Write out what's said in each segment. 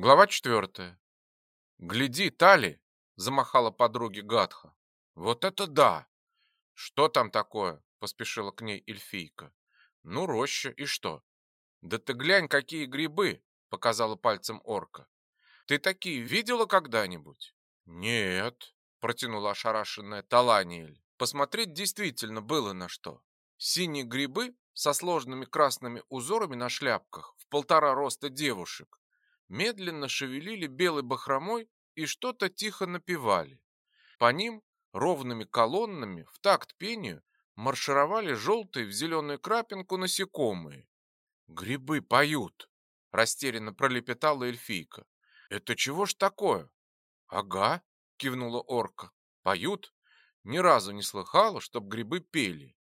Глава четвертая. «Гляди, Тали!» — замахала подруге Гатха. «Вот это да!» «Что там такое?» — поспешила к ней эльфийка. «Ну, роща, и что?» «Да ты глянь, какие грибы!» — показала пальцем орка. «Ты такие видела когда-нибудь?» «Нет», — протянула ошарашенная Таланиэль. Посмотреть действительно было на что. Синие грибы со сложными красными узорами на шляпках в полтора роста девушек медленно шевелили белой бахромой и что-то тихо напевали. По ним ровными колоннами в такт пению маршировали желтые в зеленую крапинку насекомые. «Грибы поют!» — растерянно пролепетала эльфийка. «Это чего ж такое?» «Ага», — кивнула орка. «Поют? Ни разу не слыхала, чтоб грибы пели».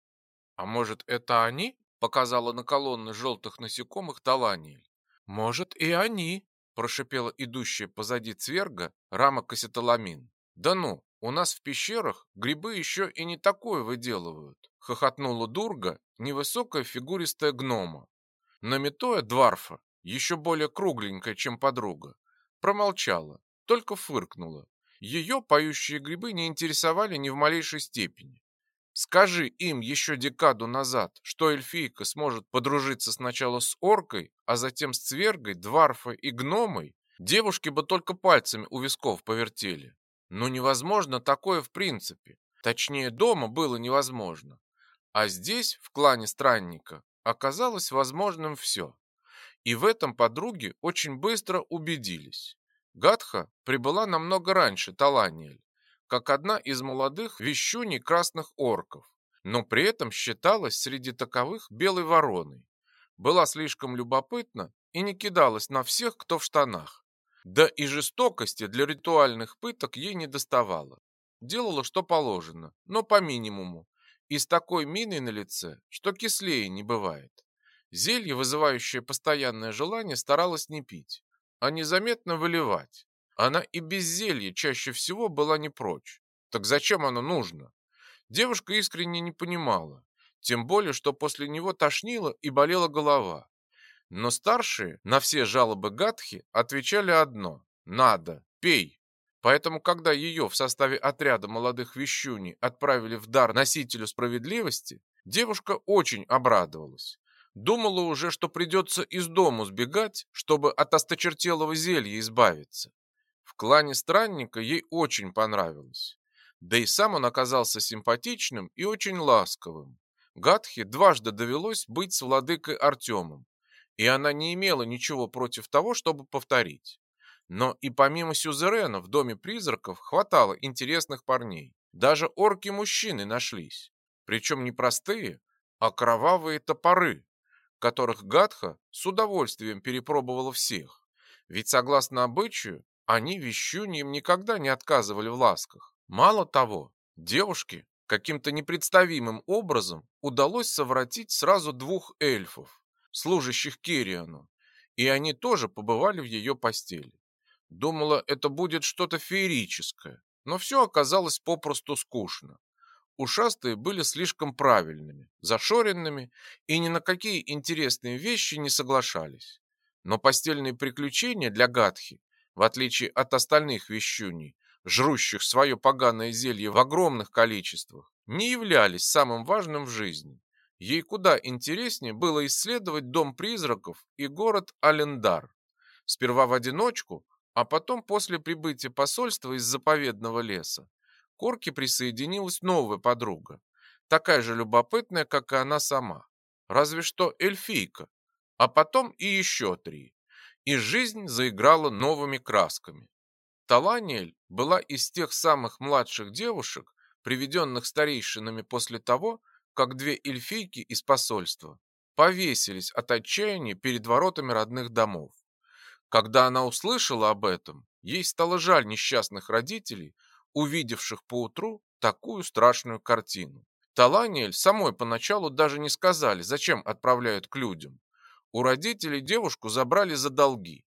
«А может, это они?» — показала на колонны желтых насекомых Таланиэль. «Может, и они», прошипела идущая позади цверга рама кассетоламин. Да ну, у нас в пещерах грибы еще и не такое выделывают, хохотнула Дурга, невысокая фигуристая гнома. Наметоя Дварфа, еще более кругленькая, чем подруга, промолчала, только фыркнула. Ее поющие грибы не интересовали ни в малейшей степени. Скажи им еще декаду назад, что эльфийка сможет подружиться сначала с оркой, а затем с цвергой, дварфой и гномой, девушки бы только пальцами у висков повертели. Но невозможно такое в принципе. Точнее, дома было невозможно. А здесь, в клане странника, оказалось возможным все. И в этом подруги очень быстро убедились. Гатха прибыла намного раньше Таланиэль как одна из молодых вещуней красных орков, но при этом считалась среди таковых белой вороной. Была слишком любопытна и не кидалась на всех, кто в штанах. Да и жестокости для ритуальных пыток ей не доставало. Делала, что положено, но по минимуму, и с такой миной на лице, что кислее не бывает. Зелье, вызывающее постоянное желание, старалась не пить, а незаметно выливать. Она и без зелья чаще всего была не прочь. Так зачем оно нужно? Девушка искренне не понимала. Тем более, что после него тошнило и болела голова. Но старшие на все жалобы Гатхи отвечали одно – надо, пей. Поэтому, когда ее в составе отряда молодых вещуней отправили в дар носителю справедливости, девушка очень обрадовалась. Думала уже, что придется из дому сбегать, чтобы от осточертелого зелья избавиться клане странника ей очень понравилось. Да и сам он оказался симпатичным и очень ласковым. Гатхе дважды довелось быть с владыкой Артемом, и она не имела ничего против того, чтобы повторить. Но и помимо Сюзерена в доме призраков хватало интересных парней. Даже орки-мужчины нашлись. Причем не простые, а кровавые топоры, которых Гатха с удовольствием перепробовала всех. Ведь согласно обычаю, они вещуньям никогда не отказывали в ласках. Мало того, девушке каким-то непредставимым образом удалось совратить сразу двух эльфов, служащих Кериану, и они тоже побывали в ее постели. Думала, это будет что-то феерическое, но все оказалось попросту скучно. Ушастые были слишком правильными, зашоренными и ни на какие интересные вещи не соглашались. Но постельные приключения для Гатхи в отличие от остальных вещуней, жрущих свое поганое зелье в огромных количествах, не являлись самым важным в жизни. Ей куда интереснее было исследовать дом призраков и город Алендар. Сперва в одиночку, а потом после прибытия посольства из заповедного леса. К присоединилась новая подруга, такая же любопытная, как и она сама. Разве что эльфийка, а потом и еще три и жизнь заиграла новыми красками. Таланиэль была из тех самых младших девушек, приведенных старейшинами после того, как две эльфийки из посольства повесились от отчаяния перед воротами родных домов. Когда она услышала об этом, ей стало жаль несчастных родителей, увидевших поутру такую страшную картину. Таланиэль самой поначалу даже не сказали, зачем отправляют к людям. У родителей девушку забрали за долги.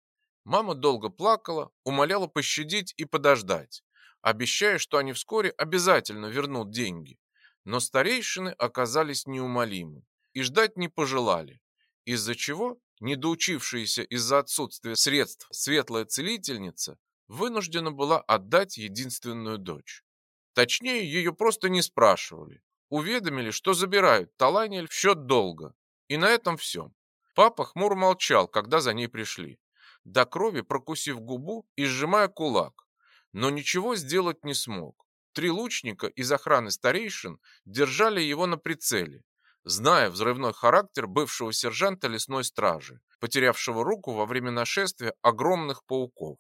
Мама долго плакала, умоляла пощадить и подождать, обещая, что они вскоре обязательно вернут деньги. Но старейшины оказались неумолимы и ждать не пожелали, из-за чего недоучившаяся из-за отсутствия средств светлая целительница вынуждена была отдать единственную дочь. Точнее, ее просто не спрашивали. Уведомили, что забирают Таланиэль в счет долга. И на этом все. Папа хмур молчал, когда за ней пришли, до крови прокусив губу и сжимая кулак, но ничего сделать не смог. Три лучника из охраны старейшин держали его на прицеле, зная взрывной характер бывшего сержанта лесной стражи, потерявшего руку во время нашествия огромных пауков.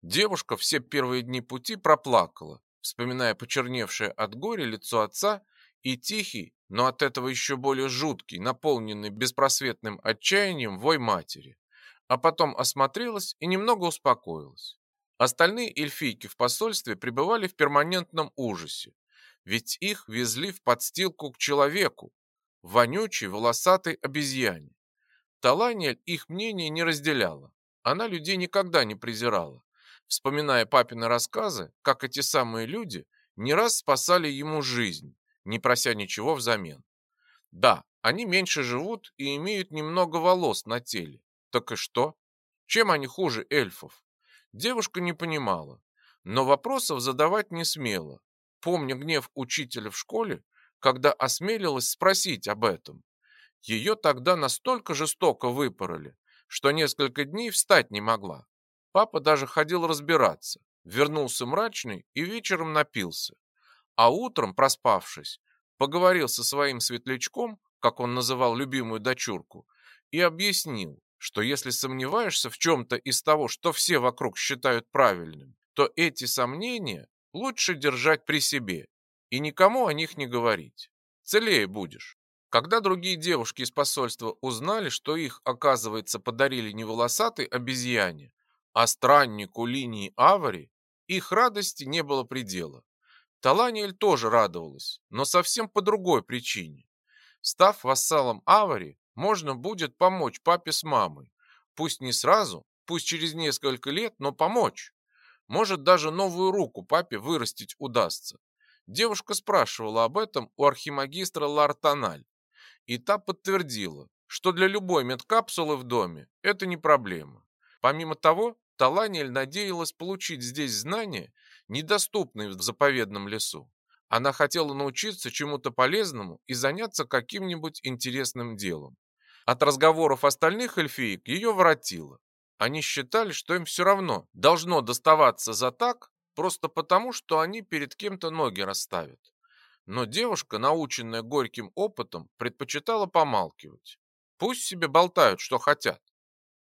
Девушка все первые дни пути проплакала, вспоминая почерневшее от горя лицо отца и тихий, но от этого еще более жуткий, наполненный беспросветным отчаянием вой матери. А потом осмотрелась и немного успокоилась. Остальные эльфийки в посольстве пребывали в перманентном ужасе, ведь их везли в подстилку к человеку, вонючей волосатой обезьяне. Таланиэль их мнение не разделяла. Она людей никогда не презирала, вспоминая папины рассказы, как эти самые люди не раз спасали ему жизнь, не прося ничего взамен. Да, они меньше живут и имеют немного волос на теле. Так и что? Чем они хуже эльфов? Девушка не понимала, но вопросов задавать не смела, помня гнев учителя в школе, когда осмелилась спросить об этом. Ее тогда настолько жестоко выпороли, что несколько дней встать не могла. Папа даже ходил разбираться, вернулся мрачный и вечером напился а утром, проспавшись, поговорил со своим светлячком, как он называл любимую дочурку, и объяснил, что если сомневаешься в чем-то из того, что все вокруг считают правильным, то эти сомнения лучше держать при себе и никому о них не говорить. Целее будешь. Когда другие девушки из посольства узнали, что их, оказывается, подарили не волосатой обезьяне, а страннику линии Авари, их радости не было предела. Таланиэль тоже радовалась, но совсем по другой причине. Став вассалом Авари, можно будет помочь папе с мамой. Пусть не сразу, пусть через несколько лет, но помочь. Может, даже новую руку папе вырастить удастся. Девушка спрашивала об этом у архимагистра Лартаналь. И та подтвердила, что для любой медкапсулы в доме это не проблема. Помимо того, Таланиэль надеялась получить здесь знания, недоступные в заповедном лесу. Она хотела научиться чему-то полезному и заняться каким-нибудь интересным делом. От разговоров остальных эльфиек ее воротило. Они считали, что им все равно должно доставаться за так, просто потому, что они перед кем-то ноги расставят. Но девушка, наученная горьким опытом, предпочитала помалкивать. Пусть себе болтают, что хотят.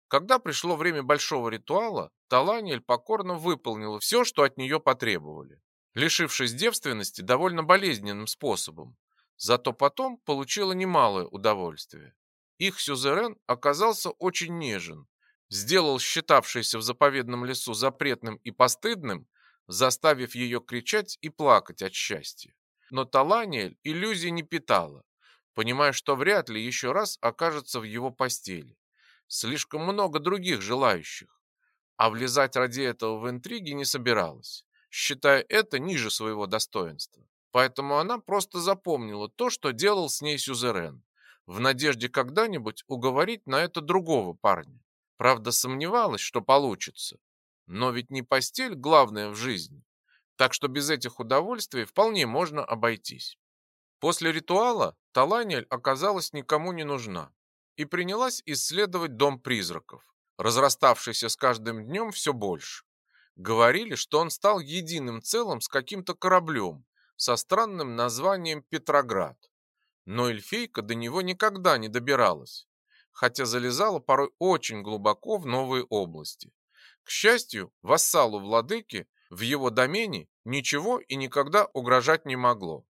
Когда пришло время большого ритуала, Таланиэль покорно выполнила все, что от нее потребовали, лишившись девственности довольно болезненным способом. Зато потом получила немалое удовольствие. Их сюзерен оказался очень нежен, сделал считавшийся в заповедном лесу запретным и постыдным, заставив ее кричать и плакать от счастья. Но Таланиэль иллюзий не питала, понимая, что вряд ли еще раз окажется в его постели. Слишком много других желающих. А влезать ради этого в интриги не собиралась, считая это ниже своего достоинства. Поэтому она просто запомнила то, что делал с ней Сюзерен, в надежде когда-нибудь уговорить на это другого парня. Правда, сомневалась, что получится. Но ведь не постель главное в жизни. Так что без этих удовольствий вполне можно обойтись. После ритуала Таланиэль оказалась никому не нужна и принялась исследовать дом призраков, разраставшийся с каждым днем все больше. Говорили, что он стал единым целым с каким-то кораблем со странным названием Петроград. Но эльфейка до него никогда не добиралась, хотя залезала порой очень глубоко в новые области. К счастью, вассалу владыки в его домене ничего и никогда угрожать не могло.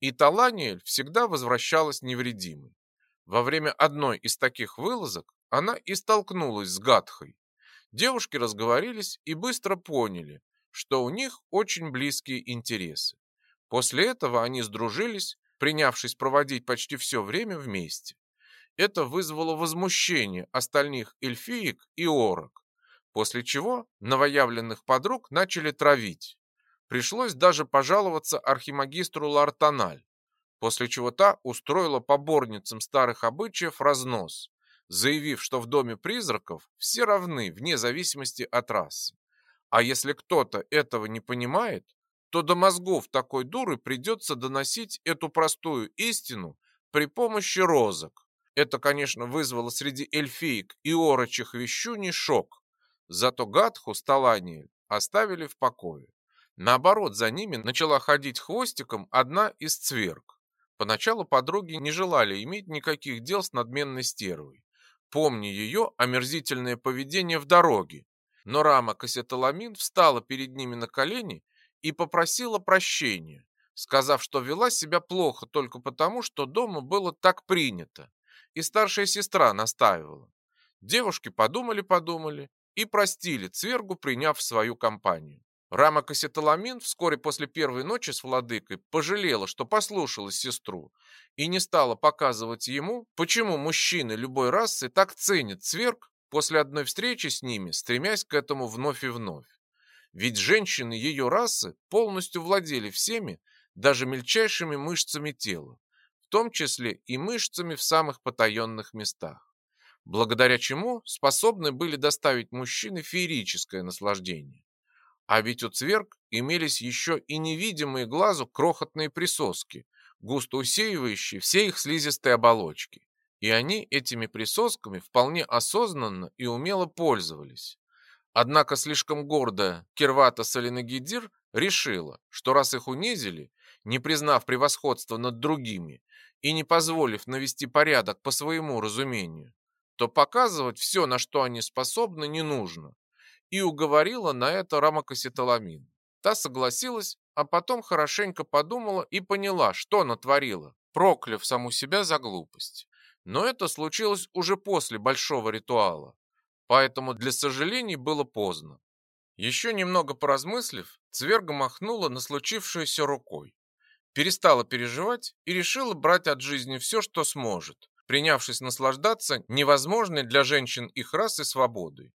И Таланиэль всегда возвращалась невредимой. Во время одной из таких вылазок она и столкнулась с Гатхой. Девушки разговорились и быстро поняли, что у них очень близкие интересы. После этого они сдружились, принявшись проводить почти все время вместе. Это вызвало возмущение остальных эльфиек и орок, после чего новоявленных подруг начали травить. Пришлось даже пожаловаться архимагистру Лартаналь, после чего та устроила поборницам старых обычаев разнос, заявив, что в доме призраков все равны вне зависимости от расы. А если кто-то этого не понимает, то до мозгов такой дуры придется доносить эту простую истину при помощи розок. Это, конечно, вызвало среди эльфиек и орочих вещуней шок. Зато Гатху с Таланией оставили в покое. Наоборот, за ними начала ходить хвостиком одна из цверг. Поначалу подруги не желали иметь никаких дел с надменной стервой, помня ее омерзительное поведение в дороге. Но Рама Кассеталамин встала перед ними на колени и попросила прощения, сказав, что вела себя плохо только потому, что дома было так принято, и старшая сестра настаивала. Девушки подумали-подумали и простили Цвергу, приняв в свою компанию. Рама Кассеталамин вскоре после первой ночи с владыкой пожалела, что послушалась сестру и не стала показывать ему, почему мужчины любой расы так ценят Цверг после одной встречи с ними, стремясь к этому вновь и вновь. Ведь женщины ее расы полностью владели всеми, даже мельчайшими мышцами тела, в том числе и мышцами в самых потаенных местах, благодаря чему способны были доставить мужчине феерическое наслаждение. А ведь у цверг имелись еще и невидимые глазу крохотные присоски, густо усеивающие все их слизистые оболочки. И они этими присосками вполне осознанно и умело пользовались. Однако слишком гордая Кирвата Салинагидир решила, что раз их унизили, не признав превосходства над другими и не позволив навести порядок по своему разумению, то показывать все, на что они способны, не нужно, и уговорила на это Рамакаситаламин. Та согласилась, а потом хорошенько подумала и поняла, что натворила, прокляв саму себя за глупость. Но это случилось уже после большого ритуала, поэтому для сожалений было поздно. Еще немного поразмыслив, Цверга махнула на случившееся рукой. Перестала переживать и решила брать от жизни все, что сможет, принявшись наслаждаться невозможной для женщин их расы свободой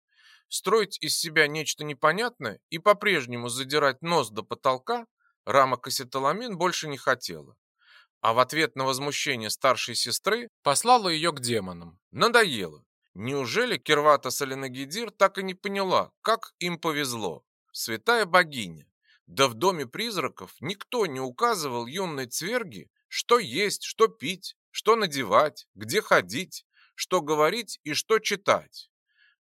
строить из себя нечто непонятное и по-прежнему задирать нос до потолка Рама Кассеталамин больше не хотела. А в ответ на возмущение старшей сестры послала ее к демонам. Надоело. Неужели Кирвата Салинагидир так и не поняла, как им повезло? Святая богиня. Да в доме призраков никто не указывал юной цверге, что есть, что пить, что надевать, где ходить, что говорить и что читать.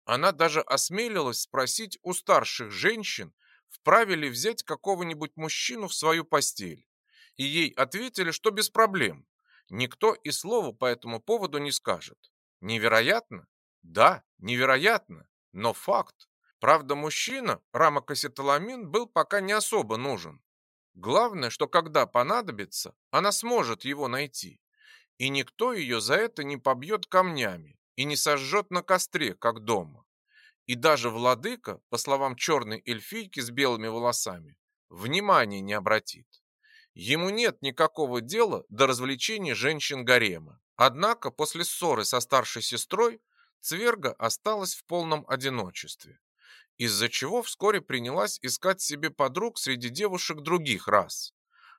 Она даже осмелилась спросить у старших женщин, вправе ли взять какого-нибудь мужчину в свою постель. И ей ответили, что без проблем. Никто и слова по этому поводу не скажет. Невероятно? Да, невероятно, но факт. Правда, мужчина, Рама Кассеталамин, был пока не особо нужен. Главное, что когда понадобится, она сможет его найти. И никто ее за это не побьет камнями и не сожжет на костре, как дома. И даже владыка, по словам черной эльфийки с белыми волосами, внимания не обратит. Ему нет никакого дела до развлечений женщин гарема. Однако после ссоры со старшей сестрой Цверга осталась в полном одиночестве, из-за чего вскоре принялась искать себе подруг среди девушек других рас.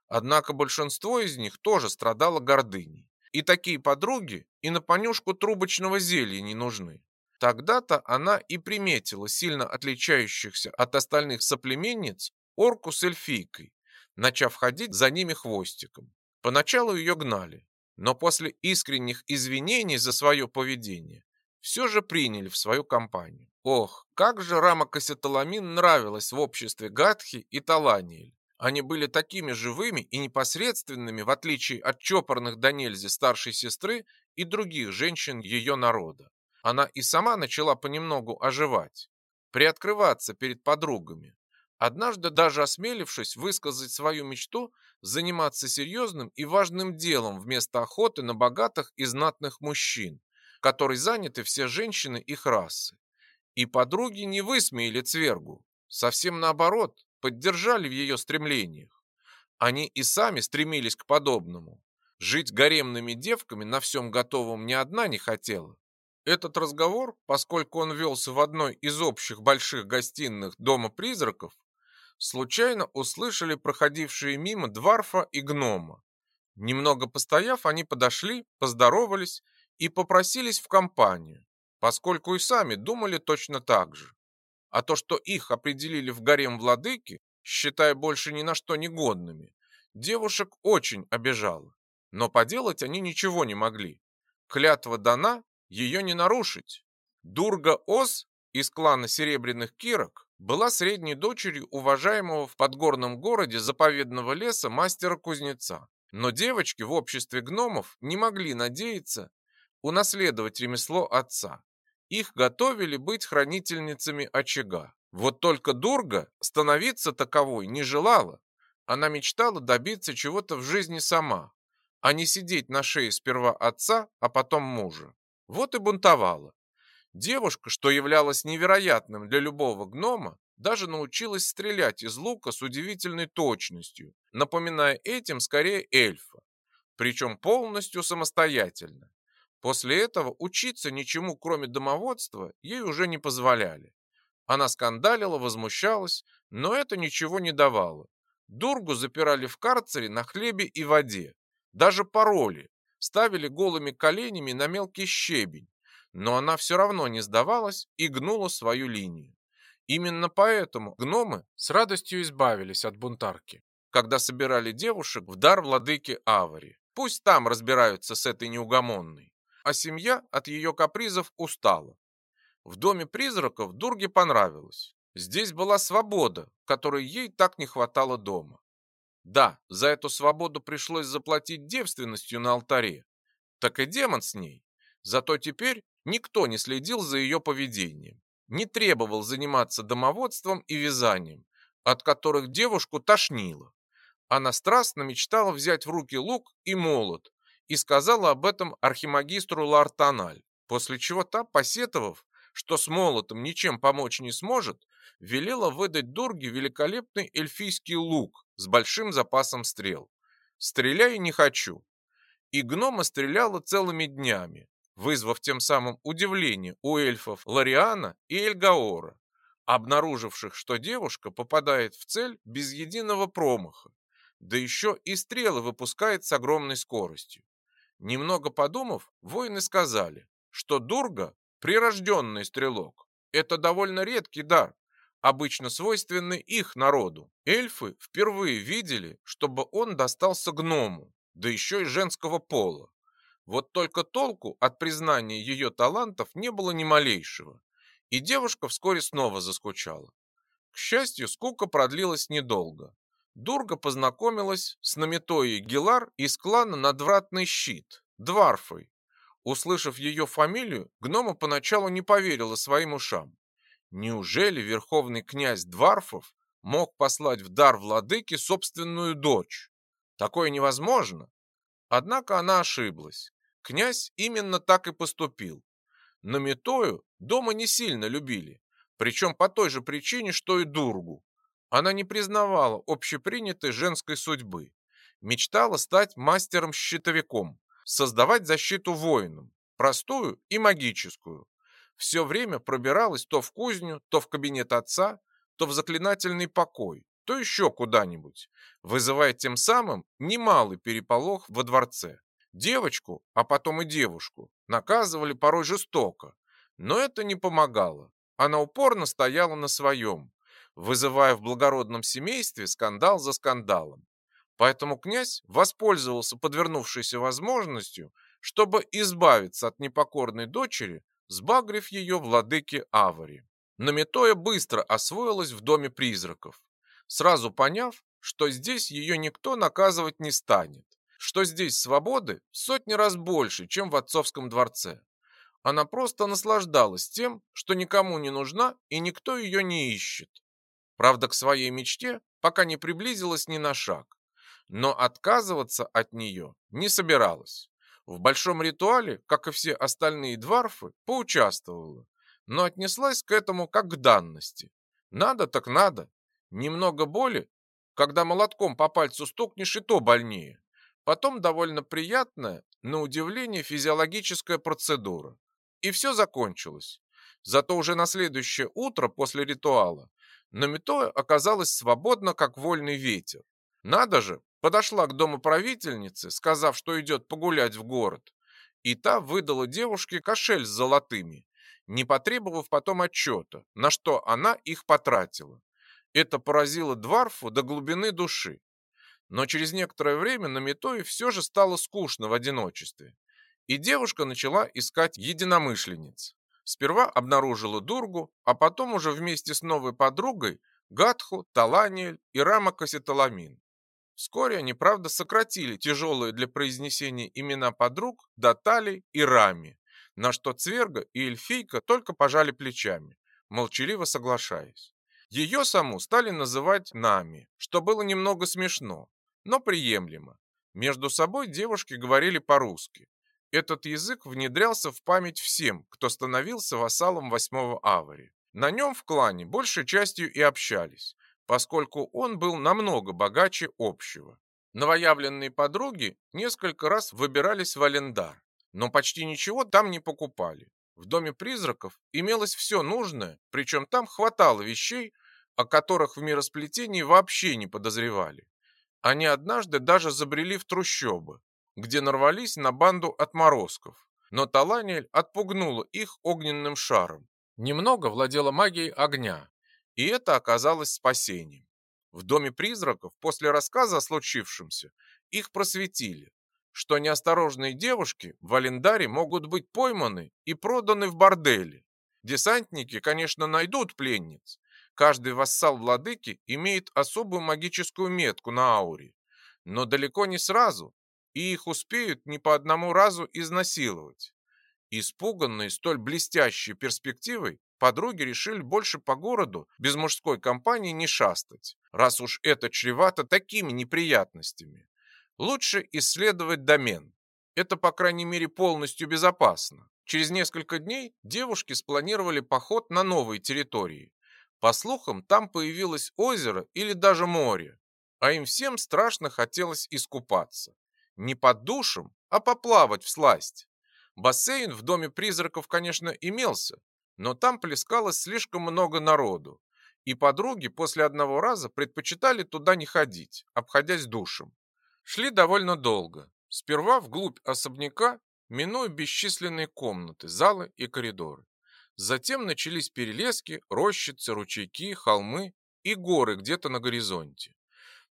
Однако большинство из них тоже страдало гордыней. И такие подруги и на понюшку трубочного зелья не нужны. Тогда-то она и приметила сильно отличающихся от остальных соплеменниц орку с эльфийкой, начав ходить за ними хвостиком. Поначалу ее гнали, но после искренних извинений за свое поведение все же приняли в свою компанию. Ох, как же Рама Кассеталамин нравилась в обществе Гатхи и Таланиэль. Они были такими живыми и непосредственными, в отличие от чопорных до старшей сестры и других женщин ее народа. Она и сама начала понемногу оживать, приоткрываться перед подругами. Однажды даже осмелившись высказать свою мечту заниматься серьезным и важным делом вместо охоты на богатых и знатных мужчин, которой заняты все женщины их расы. И подруги не высмеяли Цвергу, совсем наоборот, поддержали в ее стремлениях. Они и сами стремились к подобному. Жить гаремными девками на всем готовом ни одна не хотела. Этот разговор, поскольку он велся в одной из общих больших гостиных Дома призраков, случайно услышали проходившие мимо Дварфа и Гнома. Немного постояв, они подошли, поздоровались и попросились в компанию, поскольку и сами думали точно так же. А то, что их определили в гарем владыки, считая больше ни на что негодными, девушек очень обижало. Но поделать они ничего не могли. Клятва дана, ее не нарушить. Дурга Ос из клана Серебряных Кирок была средней дочерью уважаемого в подгорном городе заповедного леса мастера-кузнеца. Но девочки в обществе гномов не могли надеяться унаследовать ремесло отца. Их готовили быть хранительницами очага. Вот только Дурга становиться таковой не желала. Она мечтала добиться чего-то в жизни сама, а не сидеть на шее сперва отца, а потом мужа. Вот и бунтовала. Девушка, что являлось невероятным для любого гнома, даже научилась стрелять из лука с удивительной точностью, напоминая этим скорее эльфа, причем полностью самостоятельно. После этого учиться ничему, кроме домоводства, ей уже не позволяли. Она скандалила, возмущалась, но это ничего не давало. Дургу запирали в карцере на хлебе и воде. Даже пароли. Ставили голыми коленями на мелкий щебень. Но она все равно не сдавалась и гнула свою линию. Именно поэтому гномы с радостью избавились от бунтарки, когда собирали девушек в дар владыки Авари. Пусть там разбираются с этой неугомонной. А семья от ее капризов устала. В доме призраков Дурге понравилось. Здесь была свобода, которой ей так не хватало дома. Да, за эту свободу пришлось заплатить девственностью на алтаре. Так и демон с ней. Зато теперь никто не следил за ее поведением, не требовал заниматься домоводством и вязанием, от которых девушку тошнило. Она страстно мечтала взять в руки лук и молот и сказала об этом архимагистру Лартаналь, после чего та, посетовав, что с молотом ничем помочь не сможет, велела выдать Дурге великолепный эльфийский лук с большим запасом стрел. «Стреляй не хочу». И гнома стреляла целыми днями, вызвав тем самым удивление у эльфов Лариана и Эльгаора, обнаруживших, что девушка попадает в цель без единого промаха, да еще и стрелы выпускает с огромной скоростью. Немного подумав, воины сказали, что Дурга Прирожденный стрелок – это довольно редкий дар, обычно свойственный их народу. Эльфы впервые видели, чтобы он достался гному, да еще и женского пола. Вот только толку от признания ее талантов не было ни малейшего, и девушка вскоре снова заскучала. К счастью, скука продлилась недолго. Дурга познакомилась с Намитоей Гилар из клана Надвратный Щит, Дварфой, Услышав ее фамилию, гнома поначалу не поверила своим ушам. Неужели верховный князь Дварфов мог послать в дар владыке собственную дочь? Такое невозможно. Однако она ошиблась. Князь именно так и поступил. Но Метою дома не сильно любили, причем по той же причине, что и Дургу. Она не признавала общепринятой женской судьбы. Мечтала стать мастером-щитовиком, создавать защиту воинам, простую и магическую. Все время пробиралась то в кузню, то в кабинет отца, то в заклинательный покой, то еще куда-нибудь, вызывая тем самым немалый переполох во дворце. Девочку, а потом и девушку, наказывали порой жестоко, но это не помогало. Она упорно стояла на своем, вызывая в благородном семействе скандал за скандалом. Поэтому князь воспользовался подвернувшейся возможностью, чтобы избавиться от непокорной дочери, сбагрив ее владыке Авари. Намитоя быстро освоилась в доме призраков, сразу поняв, что здесь ее никто наказывать не станет, что здесь свободы в сотни раз больше, чем в отцовском дворце. Она просто наслаждалась тем, что никому не нужна и никто ее не ищет. Правда, к своей мечте пока не приблизилась ни на шаг но отказываться от нее не собиралась. В большом ритуале, как и все остальные дварфы, поучаствовала, но отнеслась к этому как к данности. Надо так надо. Немного боли, когда молотком по пальцу стукнешь, и то больнее. Потом довольно приятная, на удивление, физиологическая процедура. И все закончилось. Зато уже на следующее утро после ритуала Намитоя оказалась свободна, как вольный ветер. Надо же, подошла к дому правительницы, сказав, что идет погулять в город, и та выдала девушке кошель с золотыми, не потребовав потом отчета, на что она их потратила. Это поразило Дварфу до глубины души. Но через некоторое время на Метое все же стало скучно в одиночестве. И девушка начала искать единомышленниц. Сперва обнаружила Дургу, а потом уже вместе с новой подругой Гатху, Таланиэль и Рама Касситаламин. Вскоре они, правда, сократили тяжелые для произнесения имена подруг до Тали и Рами, на что Цверга и Эльфийка только пожали плечами, молчаливо соглашаясь. Ее саму стали называть Нами, что было немного смешно, но приемлемо. Между собой девушки говорили по-русски. Этот язык внедрялся в память всем, кто становился вассалом восьмого Авари. На нем в клане большей частью и общались, поскольку он был намного богаче общего. Новоявленные подруги несколько раз выбирались в Алендар, но почти ничего там не покупали. В доме призраков имелось все нужное, причем там хватало вещей, о которых в миросплетении вообще не подозревали. Они однажды даже забрели в трущобы, где нарвались на банду отморозков. Но Таланиэль отпугнула их огненным шаром. Немного владела магией огня, и это оказалось спасением. В доме призраков после рассказа о случившемся их просветили, что неосторожные девушки в Алендаре могут быть пойманы и проданы в борделе. Десантники, конечно, найдут пленниц, Каждый вассал владыки имеет особую магическую метку на ауре, но далеко не сразу, и их успеют не по одному разу изнасиловать. Испуганные столь блестящей перспективой, подруги решили больше по городу без мужской компании не шастать, раз уж это чревато такими неприятностями. Лучше исследовать домен. Это, по крайней мере, полностью безопасно. Через несколько дней девушки спланировали поход на новые территории, по слухам, там появилось озеро или даже море, а им всем страшно хотелось искупаться. Не под душем, а поплавать в сласть. Бассейн в доме призраков, конечно, имелся, но там плескалось слишком много народу, и подруги после одного раза предпочитали туда не ходить, обходясь душем. Шли довольно долго. Сперва вглубь особняка, минуя бесчисленные комнаты, залы и коридоры. Затем начались перелески, рощицы, ручейки, холмы и горы где-то на горизонте.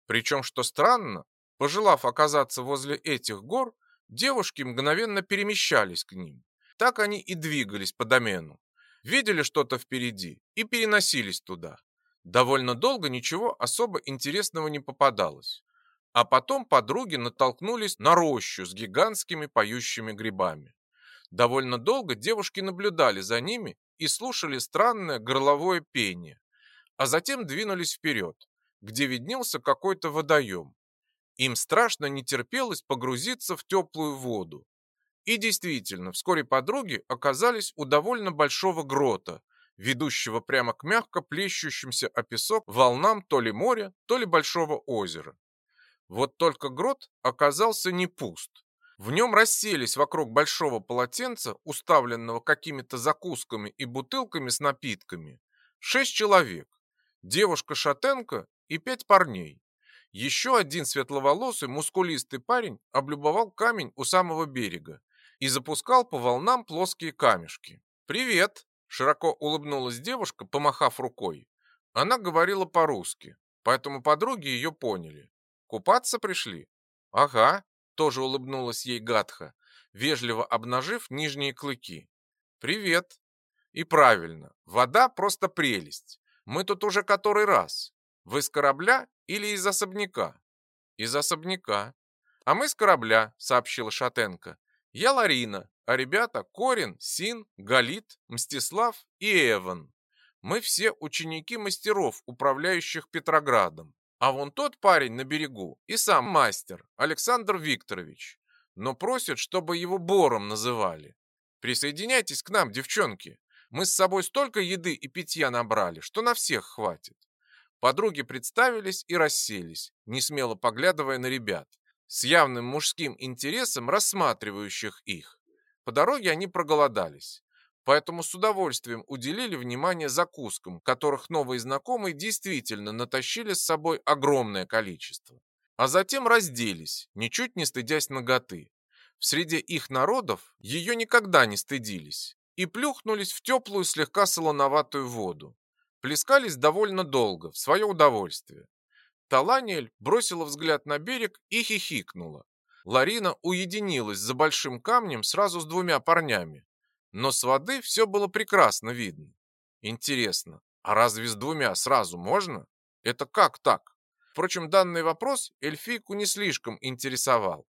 Причем, что странно, пожелав оказаться возле этих гор, девушки мгновенно перемещались к ним. Так они и двигались по домену. Видели что-то впереди и переносились туда. Довольно долго ничего особо интересного не попадалось. А потом подруги натолкнулись на рощу с гигантскими поющими грибами. Довольно долго девушки наблюдали за ними и слушали странное горловое пение, а затем двинулись вперед, где виднелся какой-то водоем. Им страшно не терпелось погрузиться в теплую воду. И действительно, вскоре подруги оказались у довольно большого грота, ведущего прямо к мягко плещущимся о песок волнам то ли моря, то ли большого озера. Вот только грот оказался не пуст. В нем расселись вокруг большого полотенца, уставленного какими-то закусками и бутылками с напитками, шесть человек, девушка-шатенка и пять парней. Еще один светловолосый, мускулистый парень облюбовал камень у самого берега и запускал по волнам плоские камешки. «Привет!» – широко улыбнулась девушка, помахав рукой. Она говорила по-русски, поэтому подруги ее поняли. «Купаться пришли?» «Ага», тоже улыбнулась ей Гатха, вежливо обнажив нижние клыки. «Привет!» «И правильно, вода просто прелесть. Мы тут уже который раз. Вы с корабля или из особняка?» «Из особняка». «А мы с корабля», — сообщила Шатенко. «Я Ларина, а ребята Корин, Син, Галит, Мстислав и Эван. Мы все ученики мастеров, управляющих Петроградом. А вон тот парень на берегу и сам мастер, Александр Викторович. Но просит, чтобы его Бором называли. Присоединяйтесь к нам, девчонки. Мы с собой столько еды и питья набрали, что на всех хватит. Подруги представились и расселись, не смело поглядывая на ребят, с явным мужским интересом рассматривающих их. По дороге они проголодались поэтому с удовольствием уделили внимание закускам, которых новые знакомые действительно натащили с собой огромное количество. А затем разделись, ничуть не стыдясь ноготы. В среде их народов ее никогда не стыдились и плюхнулись в теплую слегка солоноватую воду. Плескались довольно долго, в свое удовольствие. Таланиэль бросила взгляд на берег и хихикнула. Ларина уединилась за большим камнем сразу с двумя парнями. Но с воды все было прекрасно видно. Интересно, а разве с двумя сразу можно? Это как так? Впрочем, данный вопрос эльфийку не слишком интересовал.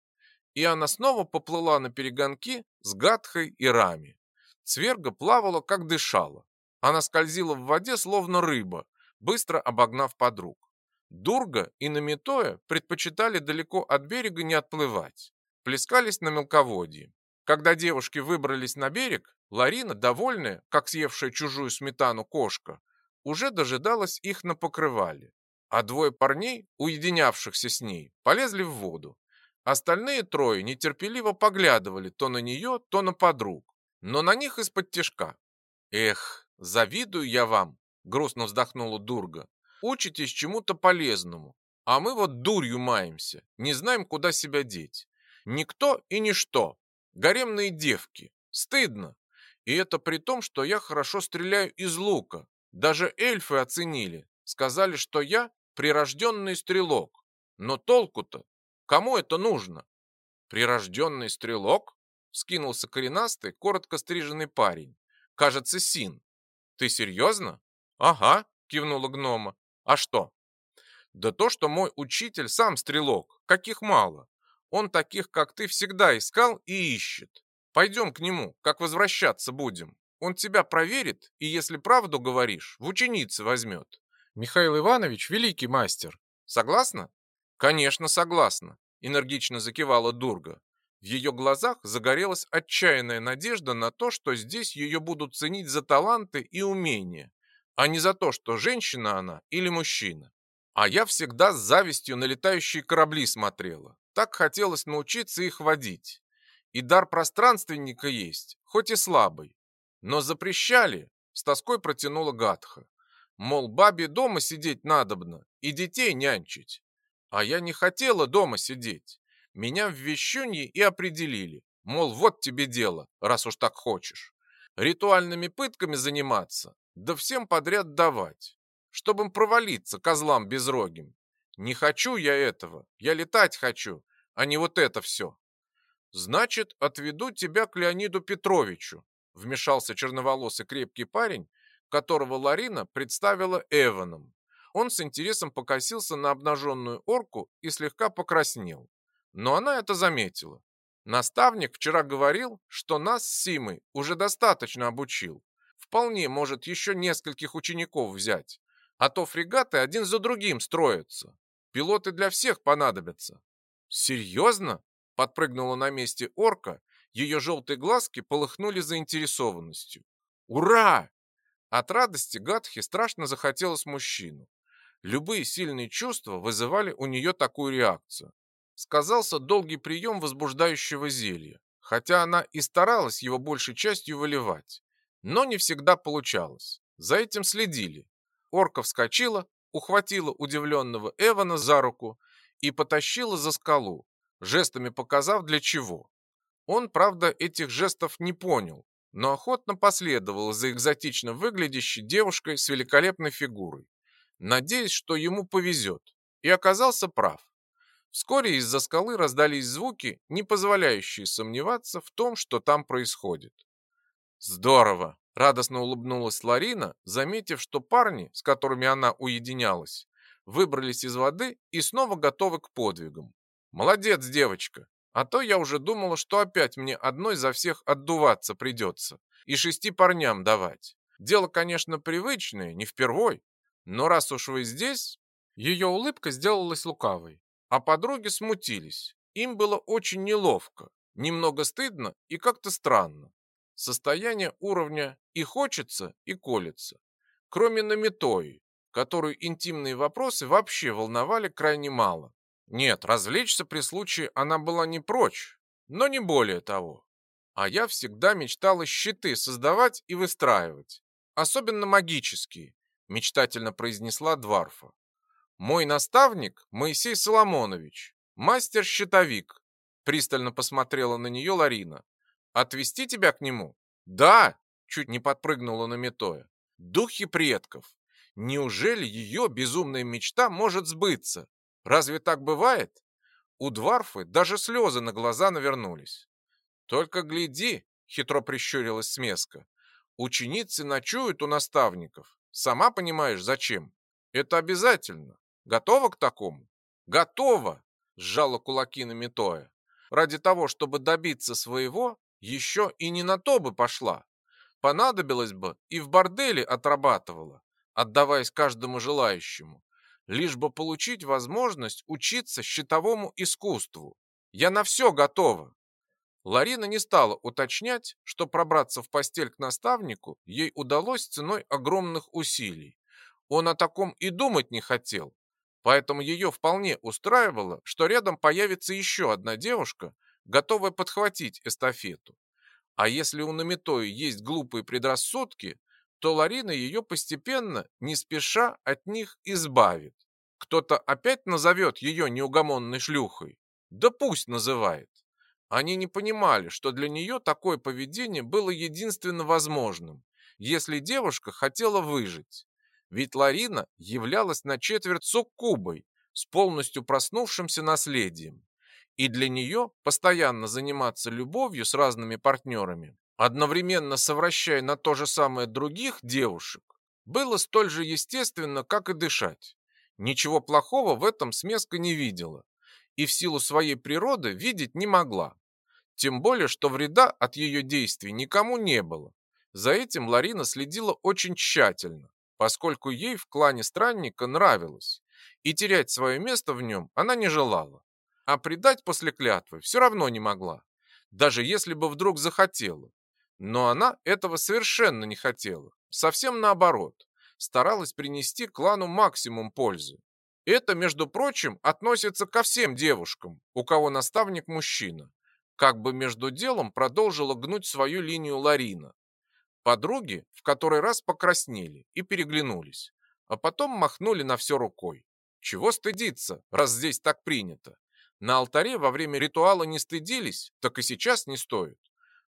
И она снова поплыла на перегонки с Гатхой и Рами. Цверга плавала, как дышала. Она скользила в воде, словно рыба, быстро обогнав подруг. Дурга и Намитоя предпочитали далеко от берега не отплывать. Плескались на мелководье. Когда девушки выбрались на берег, Ларина, довольная, как съевшая чужую сметану кошка, уже дожидалась их на покрывале. А двое парней, уединявшихся с ней, полезли в воду. Остальные трое нетерпеливо поглядывали то на нее, то на подруг, но на них из-под тяжка. «Эх, завидую я вам!» — грустно вздохнула Дурга. «Учитесь чему-то полезному, а мы вот дурью маемся, не знаем, куда себя деть. Никто и ничто. Гаремные девки. Стыдно. И это при том, что я хорошо стреляю из лука. Даже эльфы оценили. Сказали, что я прирожденный стрелок. Но толку-то? Кому это нужно? Прирожденный стрелок? Скинулся коренастый, коротко стриженный парень. Кажется, Син. Ты серьезно? Ага, кивнула гнома. А что? Да то, что мой учитель сам стрелок, каких мало. Он таких, как ты, всегда искал и ищет. Пойдем к нему, как возвращаться будем. Он тебя проверит, и если правду говоришь, в ученицы возьмет. Михаил Иванович – великий мастер. Согласна? Конечно, согласна, энергично закивала Дурга. В ее глазах загорелась отчаянная надежда на то, что здесь ее будут ценить за таланты и умения, а не за то, что женщина она или мужчина. А я всегда с завистью на летающие корабли смотрела. Так хотелось научиться их водить. И дар пространственника есть, хоть и слабый. Но запрещали, с тоской протянула Гатха. Мол, бабе дома сидеть надобно и детей нянчить. А я не хотела дома сидеть. Меня в вещунье и определили. Мол, вот тебе дело, раз уж так хочешь. Ритуальными пытками заниматься, да всем подряд давать. Чтобы им провалиться козлам безрогим. Не хочу я этого, я летать хочу, а не вот это все. «Значит, отведу тебя к Леониду Петровичу», вмешался черноволосый крепкий парень, которого Ларина представила Эваном. Он с интересом покосился на обнаженную орку и слегка покраснел. Но она это заметила. Наставник вчера говорил, что нас с Симой уже достаточно обучил. Вполне может еще нескольких учеников взять. А то фрегаты один за другим строятся. Пилоты для всех понадобятся. Серьезно? Подпрыгнула на месте орка, ее желтые глазки полыхнули заинтересованностью. «Ура!» От радости Гатхи страшно захотелось мужчину. Любые сильные чувства вызывали у нее такую реакцию. Сказался долгий прием возбуждающего зелья, хотя она и старалась его большей частью выливать. Но не всегда получалось. За этим следили. Орка вскочила, ухватила удивленного Эвана за руку и потащила за скалу, жестами показав для чего. Он, правда, этих жестов не понял, но охотно последовал за экзотично выглядящей девушкой с великолепной фигурой, надеясь, что ему повезет, и оказался прав. Вскоре из-за скалы раздались звуки, не позволяющие сомневаться в том, что там происходит. «Здорово!» – радостно улыбнулась Ларина, заметив, что парни, с которыми она уединялась, выбрались из воды и снова готовы к подвигам. Молодец, девочка. А то я уже думала, что опять мне одной за всех отдуваться придется и шести парням давать. Дело, конечно, привычное, не впервой. Но раз уж вы здесь... Ее улыбка сделалась лукавой, а подруги смутились. Им было очень неловко, немного стыдно и как-то странно. Состояние уровня и хочется, и колется. Кроме Намитои, которую интимные вопросы вообще волновали крайне мало. Нет, развлечься при случае она была не прочь, но не более того. А я всегда мечтала щиты создавать и выстраивать, особенно магические, мечтательно произнесла Дварфа. Мой наставник Моисей Соломонович, мастер-щитовик. Пристально посмотрела на нее Ларина. Отвести тебя к нему? Да, чуть не подпрыгнула на Метоя. Духи предков. Неужели ее безумная мечта может сбыться? Разве так бывает? У Дварфы даже слезы на глаза навернулись. Только гляди, хитро прищурилась Смеска. Ученицы ночуют у наставников. Сама понимаешь, зачем? Это обязательно. Готова к такому? Готова, сжала кулаки на Метоя. Ради того, чтобы добиться своего, еще и не на то бы пошла. Понадобилось бы и в борделе отрабатывала, отдаваясь каждому желающему, лишь бы получить возможность учиться щитовому искусству. Я на все готова. Ларина не стала уточнять, что пробраться в постель к наставнику ей удалось ценой огромных усилий. Он о таком и думать не хотел, поэтому ее вполне устраивало, что рядом появится еще одна девушка, готовая подхватить эстафету. А если у Намитои есть глупые предрассудки, то Ларина ее постепенно, не спеша, от них избавит. Кто-то опять назовет ее неугомонной шлюхой? Да пусть называет. Они не понимали, что для нее такое поведение было единственно возможным, если девушка хотела выжить. Ведь Ларина являлась на четверть суккубой с полностью проснувшимся наследием. И для нее постоянно заниматься любовью с разными партнерами одновременно совращая на то же самое других девушек, было столь же естественно, как и дышать. Ничего плохого в этом смеска не видела и в силу своей природы видеть не могла. Тем более, что вреда от ее действий никому не было. За этим Ларина следила очень тщательно, поскольку ей в клане странника нравилось, и терять свое место в нем она не желала. А предать после клятвы все равно не могла, даже если бы вдруг захотела. Но она этого совершенно не хотела. Совсем наоборот. Старалась принести клану максимум пользы. Это, между прочим, относится ко всем девушкам, у кого наставник мужчина. Как бы между делом продолжила гнуть свою линию Ларина. Подруги в который раз покраснели и переглянулись, а потом махнули на все рукой. Чего стыдиться, раз здесь так принято? На алтаре во время ритуала не стыдились, так и сейчас не стоит.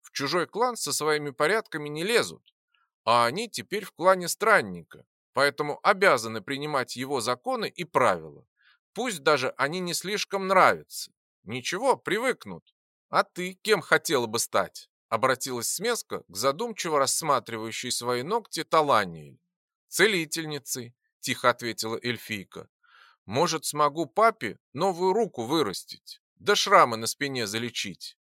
В чужой клан со своими порядками не лезут, а они теперь в клане странника, поэтому обязаны принимать его законы и правила. Пусть даже они не слишком нравятся. Ничего, привыкнут. А ты кем хотела бы стать? Обратилась Смеска к задумчиво рассматривающей свои ногти Таланиэль. Целительницей, тихо ответила эльфийка. Может, смогу папе новую руку вырастить, да шрамы на спине залечить.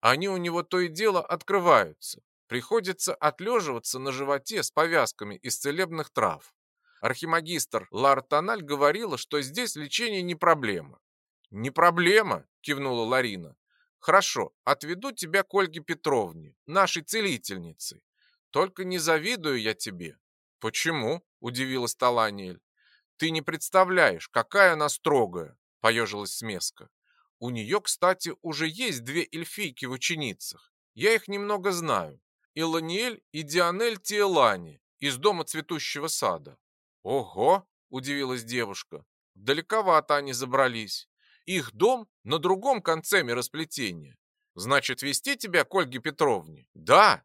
Они у него то и дело открываются. Приходится отлеживаться на животе с повязками из целебных трав. Архимагистр Лартаналь говорила, что здесь лечение не проблема. «Не проблема», – кивнула Ларина. «Хорошо, отведу тебя к Ольге Петровне, нашей целительнице. Только не завидую я тебе». «Почему?» – удивилась Таланиэль. «Ты не представляешь, какая она строгая», – поежилась Смеска. У нее, кстати, уже есть две эльфийки в ученицах. Я их немного знаю. Иланиэль и Дианель Тиелани из дома цветущего сада. Ого, удивилась девушка. Далековато они забрались. Их дом на другом конце миросплетения. Значит, вести тебя к Ольге Петровне? Да.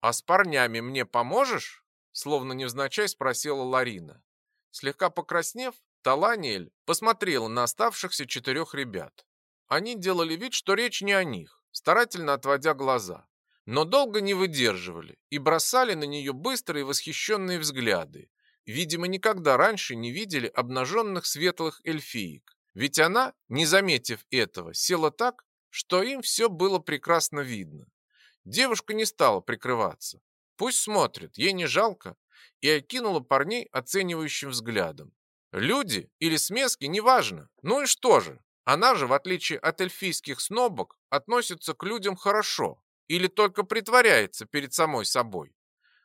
А с парнями мне поможешь? Словно невзначай спросила Ларина. Слегка покраснев, Таланиэль посмотрела на оставшихся четырех ребят. Они делали вид, что речь не о них, старательно отводя глаза, но долго не выдерживали и бросали на нее быстрые восхищенные взгляды. Видимо, никогда раньше не видели обнаженных светлых эльфиек, ведь она, не заметив этого, села так, что им все было прекрасно видно. Девушка не стала прикрываться. Пусть смотрит, ей не жалко, и окинула парней оценивающим взглядом. Люди или смески, неважно. Ну и что же? Она же, в отличие от эльфийских снобок, относится к людям хорошо или только притворяется перед самой собой.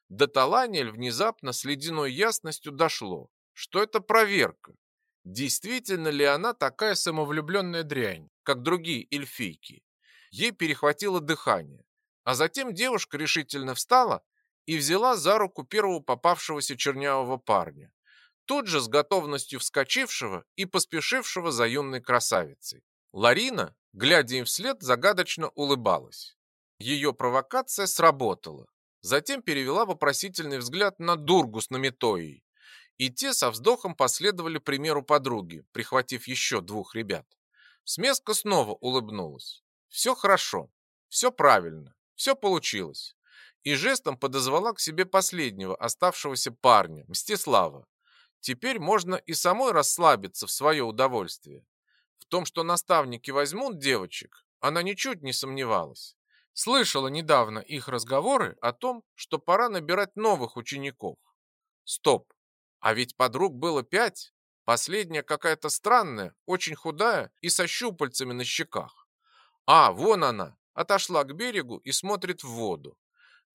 До Таланиэль внезапно с ледяной ясностью дошло, что это проверка. Действительно ли она такая самовлюбленная дрянь, как другие эльфийки? Ей перехватило дыхание, а затем девушка решительно встала и взяла за руку первого попавшегося чернявого парня тут же с готовностью вскочившего и поспешившего за юной красавицей. Ларина, глядя им вслед, загадочно улыбалась. Ее провокация сработала. Затем перевела вопросительный взгляд на Дургу с Наметоей. И те со вздохом последовали примеру подруги, прихватив еще двух ребят. Смеска снова улыбнулась. Все хорошо, все правильно, все получилось. И жестом подозвала к себе последнего оставшегося парня, Мстислава. Теперь можно и самой расслабиться в свое удовольствие. В том, что наставники возьмут девочек, она ничуть не сомневалась. Слышала недавно их разговоры о том, что пора набирать новых учеников. Стоп, а ведь подруг было пять. Последняя какая-то странная, очень худая и со щупальцами на щеках. А, вон она, отошла к берегу и смотрит в воду.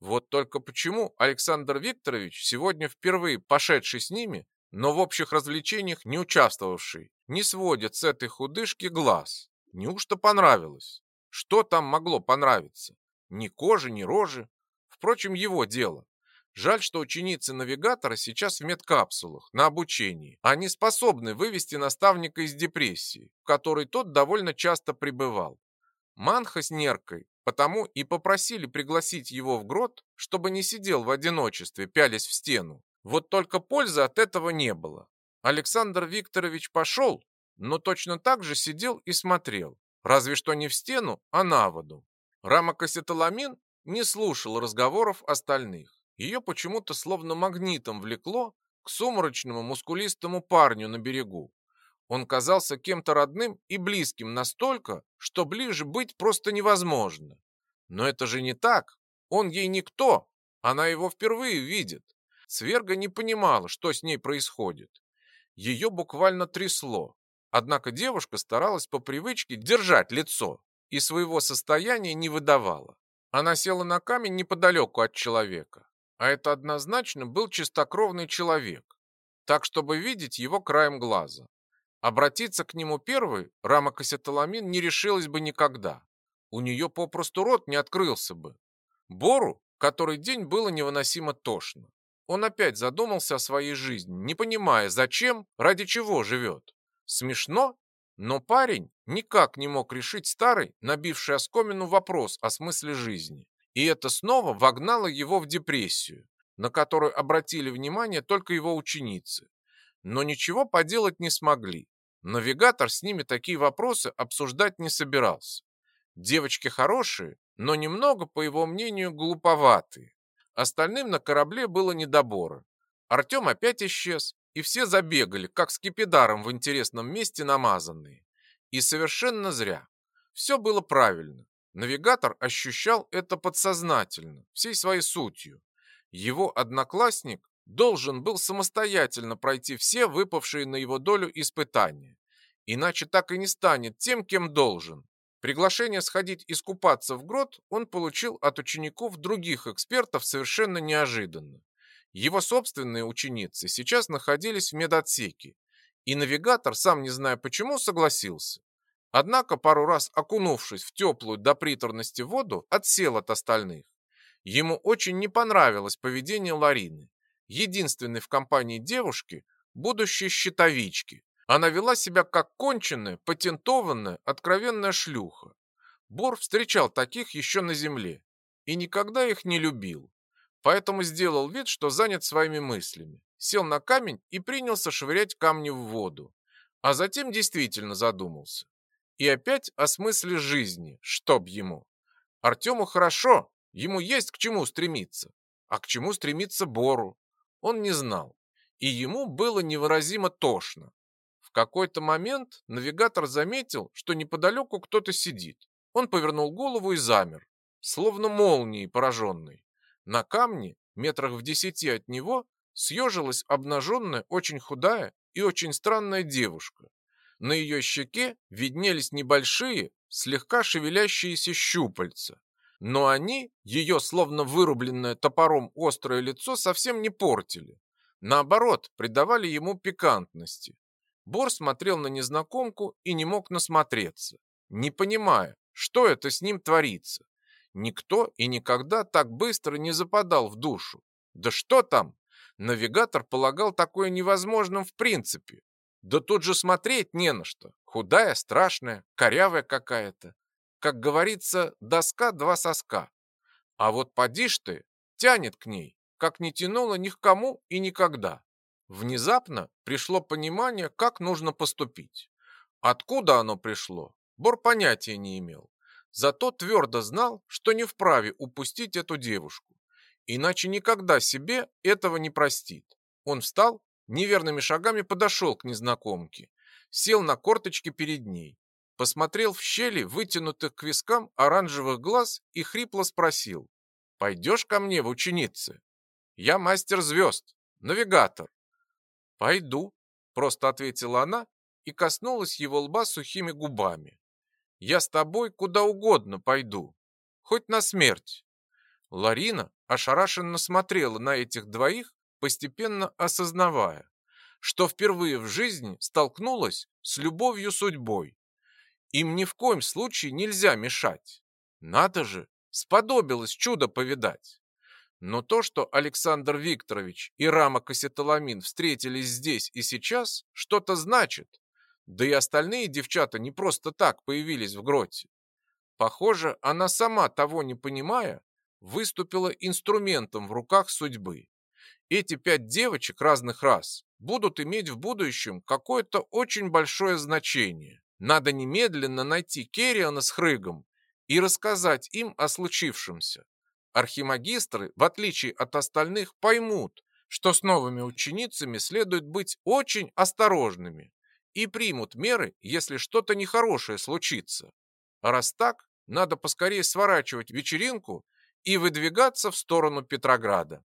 Вот только почему Александр Викторович, сегодня впервые пошедший с ними, но в общих развлечениях не участвовавший, не сводит с этой худышки глаз. Неужто понравилось? Что там могло понравиться? Ни кожи, ни рожи. Впрочем, его дело. Жаль, что ученицы навигатора сейчас в медкапсулах, на обучении. Они способны вывести наставника из депрессии, в которой тот довольно часто пребывал. Манха с Неркой потому и попросили пригласить его в грот, чтобы не сидел в одиночестве, пялясь в стену. Вот только пользы от этого не было. Александр Викторович пошел, но точно так же сидел и смотрел, разве что не в стену, а на воду. Рамокосеталамин не слушал разговоров остальных. Ее почему-то словно магнитом влекло к сумрачному мускулистому парню на берегу. Он казался кем-то родным и близким настолько, что ближе быть просто невозможно. Но это же не так. Он ей никто. Она его впервые видит. Сверга не понимала, что с ней происходит. Ее буквально трясло. Однако девушка старалась по привычке держать лицо и своего состояния не выдавала. Она села на камень неподалеку от человека. А это однозначно был чистокровный человек. Так, чтобы видеть его краем глаза. Обратиться к нему первой Рама Кассеталамин не решилась бы никогда. У нее попросту рот не открылся бы. Бору, который день было невыносимо тошно. Он опять задумался о своей жизни, не понимая, зачем, ради чего живет. Смешно, но парень никак не мог решить старый, набивший оскомину вопрос о смысле жизни. И это снова вогнало его в депрессию, на которую обратили внимание только его ученицы но ничего поделать не смогли. Навигатор с ними такие вопросы обсуждать не собирался. Девочки хорошие, но немного, по его мнению, глуповатые. Остальным на корабле было недобора. Артем опять исчез, и все забегали, как скипидаром в интересном месте намазанные. И совершенно зря. Все было правильно. Навигатор ощущал это подсознательно, всей своей сутью. Его одноклассник должен был самостоятельно пройти все выпавшие на его долю испытания. Иначе так и не станет тем, кем должен. Приглашение сходить искупаться в грот он получил от учеников других экспертов совершенно неожиданно. Его собственные ученицы сейчас находились в медотсеке, и навигатор, сам не зная почему, согласился. Однако, пару раз окунувшись в теплую до приторности воду, отсел от остальных. Ему очень не понравилось поведение Ларины единственной в компании девушки, будущей щитовички. Она вела себя как конченная, патентованная, откровенная шлюха. Бор встречал таких еще на земле и никогда их не любил. Поэтому сделал вид, что занят своими мыслями. Сел на камень и принялся швырять камни в воду. А затем действительно задумался. И опять о смысле жизни, чтоб ему. Артему хорошо, ему есть к чему стремиться. А к чему стремиться Бору? он не знал, и ему было невыразимо тошно. В какой-то момент навигатор заметил, что неподалеку кто-то сидит. Он повернул голову и замер, словно молнией пораженный. На камне, метрах в десяти от него, съежилась обнаженная, очень худая и очень странная девушка. На ее щеке виднелись небольшие, слегка шевелящиеся щупальца но они, ее словно вырубленное топором острое лицо, совсем не портили. Наоборот, придавали ему пикантности. Бор смотрел на незнакомку и не мог насмотреться, не понимая, что это с ним творится. Никто и никогда так быстро не западал в душу. Да что там? Навигатор полагал такое невозможным в принципе. Да тут же смотреть не на что. Худая, страшная, корявая какая-то. Как говорится, доска два соска. А вот поди ж ты, тянет к ней, как не тянуло ни к кому и никогда. Внезапно пришло понимание, как нужно поступить. Откуда оно пришло, Бор понятия не имел. Зато твердо знал, что не вправе упустить эту девушку. Иначе никогда себе этого не простит. Он встал, неверными шагами подошел к незнакомке, сел на корточки перед ней, посмотрел в щели вытянутых к вискам оранжевых глаз и хрипло спросил. «Пойдешь ко мне в ученицы? Я мастер звезд, навигатор». «Пойду», — просто ответила она и коснулась его лба сухими губами. «Я с тобой куда угодно пойду, хоть на смерть». Ларина ошарашенно смотрела на этих двоих, постепенно осознавая, что впервые в жизни столкнулась с любовью судьбой. Им ни в коем случае нельзя мешать. Надо же, сподобилось чудо повидать. Но то, что Александр Викторович и Рама Кассетоламин встретились здесь и сейчас, что-то значит. Да и остальные девчата не просто так появились в гроте. Похоже, она сама, того не понимая, выступила инструментом в руках судьбы. Эти пять девочек разных рас будут иметь в будущем какое-то очень большое значение. Надо немедленно найти Керриана с Хрыгом и рассказать им о случившемся. Архимагистры, в отличие от остальных, поймут, что с новыми ученицами следует быть очень осторожными и примут меры, если что-то нехорошее случится. А раз так, надо поскорее сворачивать вечеринку и выдвигаться в сторону Петрограда.